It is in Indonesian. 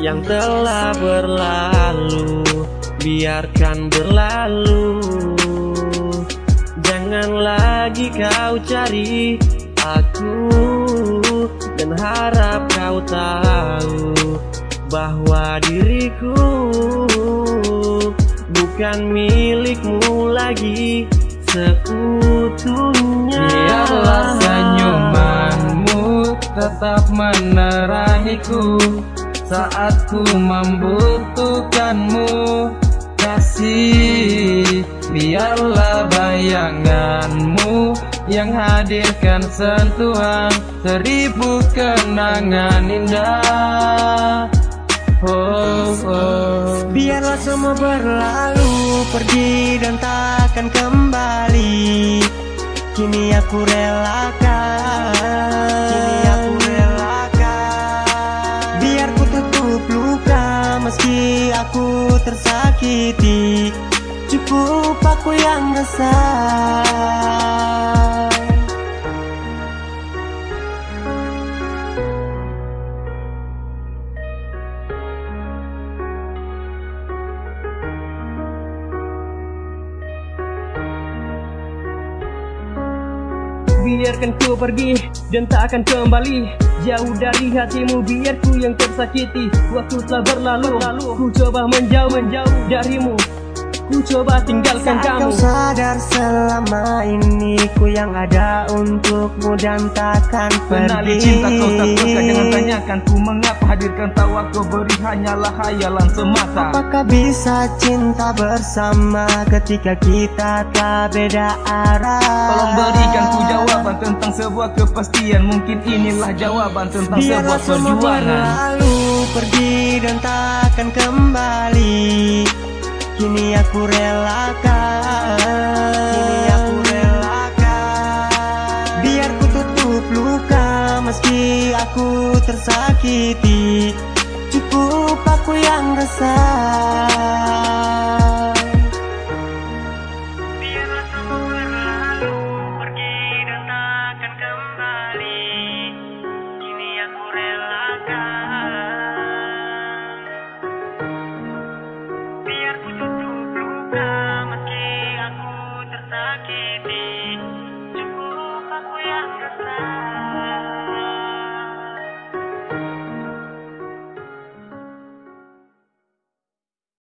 yang telah berlalu biarkan berlalu. Jangan lagi kau cari aku dan harap kau tahu bahwa diriku bukan milikmu lagi seutuhnya tetap menerangiku saat ku membutuhkanmu. Kasih Biarlah bayanganmu yang hadirkan sentuhan. Seribu kenangan indah. Oh, oh. Biarlah semua berlalu pergi dan takkan kembali. Kini aku relakan meski aku tersakiti Cukup aku yang resah Biarkan ku pergi dan tak akan kembali. Jauh dari hatimu biar ku yang tersakiti. Waktu telah berlalu, ku coba menjauh, menjauh darimu Ku coba tinggalkan Saat kamu. kau sadar selama ini Ku yang ada untukmu dan takkan Kenali pergi. cinta kau tak suka Jangan tanyakan. Ku mengapa hadirkan tawa kau beri hanyalah hayalan semata. Apakah bisa cinta bersama ketika kita tak beda arah? Tolong berikan ku jawaban tentang sebuah kepastian. Mungkin inilah jawaban tentang Biarlah sebuah semua perjuangan. berlalu pergi dan takkan kembali Kini aku relakan. Kini aku relakan. Biar ku tutup luka meski aku tersakiti. Cukup aku yang resah